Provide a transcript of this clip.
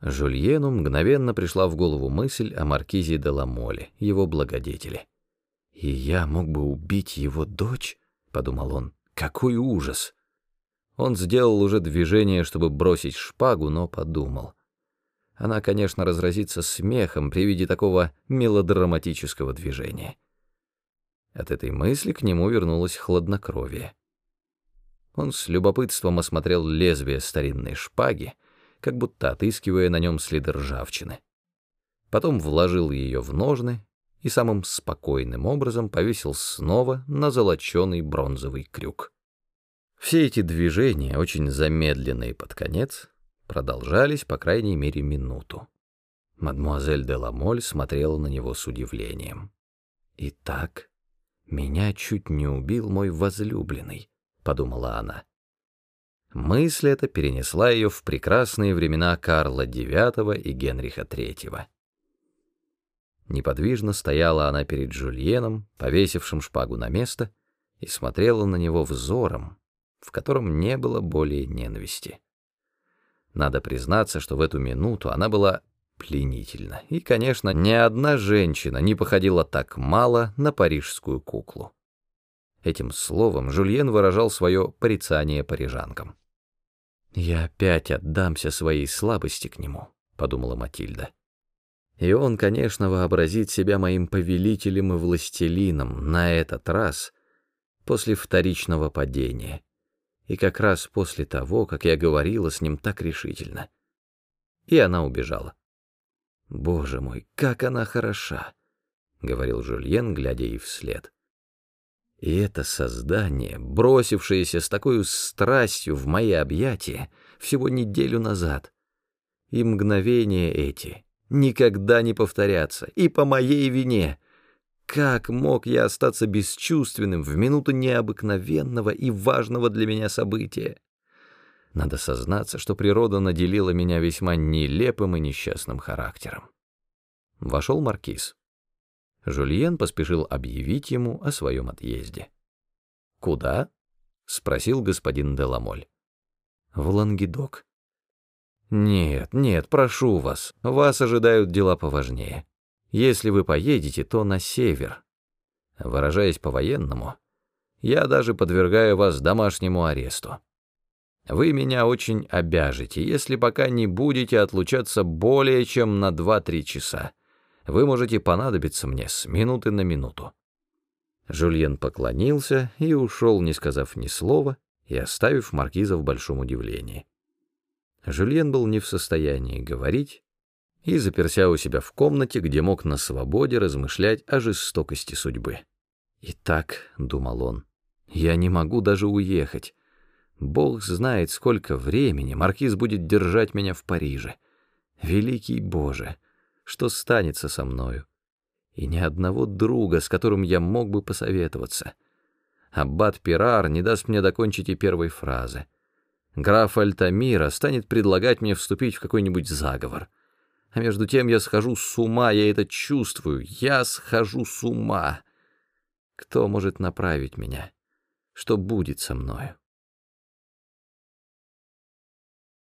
Жульену мгновенно пришла в голову мысль о маркизе де Ламоле, его благодетеле. «И я мог бы убить его дочь?» — подумал он. «Какой ужас!» Он сделал уже движение, чтобы бросить шпагу, но подумал. Она, конечно, разразится смехом при виде такого мелодраматического движения. От этой мысли к нему вернулось хладнокровие. Он с любопытством осмотрел лезвие старинной шпаги, как будто отыскивая на нем следы ржавчины. Потом вложил ее в ножны и самым спокойным образом повесил снова на золоченый бронзовый крюк. Все эти движения, очень замедленные под конец, продолжались по крайней мере минуту. Мадмуазель де Ламоль смотрела на него с удивлением. «Итак, меня чуть не убил мой возлюбленный», — подумала она. Мысль эта перенесла ее в прекрасные времена Карла IX и Генриха III. Неподвижно стояла она перед Жульеном, повесившим шпагу на место, и смотрела на него взором, в котором не было более ненависти. Надо признаться, что в эту минуту она была пленительна, и, конечно, ни одна женщина не походила так мало на парижскую куклу. Этим словом Жульен выражал свое порицание парижанкам. «Я опять отдамся своей слабости к нему», — подумала Матильда. И он, конечно, вообразит себя моим повелителем и властелином на этот раз после вторичного падения, и как раз после того, как я говорила с ним так решительно. И она убежала. «Боже мой, как она хороша!» — говорил Жульен, глядя ей вслед. И это создание, бросившееся с такой страстью в мои объятия всего неделю назад, и мгновения эти никогда не повторятся, и по моей вине. Как мог я остаться бесчувственным в минуту необыкновенного и важного для меня события? Надо сознаться, что природа наделила меня весьма нелепым и несчастным характером. Вошел маркиз. Жульен поспешил объявить ему о своем отъезде. «Куда?» — спросил господин Деламоль. «В Лангедок». «Нет, нет, прошу вас, вас ожидают дела поважнее. Если вы поедете, то на север. Выражаясь по-военному, я даже подвергаю вас домашнему аресту. Вы меня очень обяжете, если пока не будете отлучаться более чем на 2-3 часа вы можете понадобиться мне с минуты на минуту». Жульен поклонился и ушел, не сказав ни слова, и оставив маркиза в большом удивлении. Жульен был не в состоянии говорить и заперся у себя в комнате, где мог на свободе размышлять о жестокости судьбы. «Итак», — думал он, — «я не могу даже уехать. Бог знает, сколько времени маркиз будет держать меня в Париже. Великий Боже!» Что станется со мною, и ни одного друга, с которым я мог бы посоветоваться. Аббат Пирар не даст мне докончить и первой фразы. Граф Альтамира станет предлагать мне вступить в какой-нибудь заговор. А между тем я схожу с ума, я это чувствую, я схожу с ума. Кто может направить меня? Что будет со мною?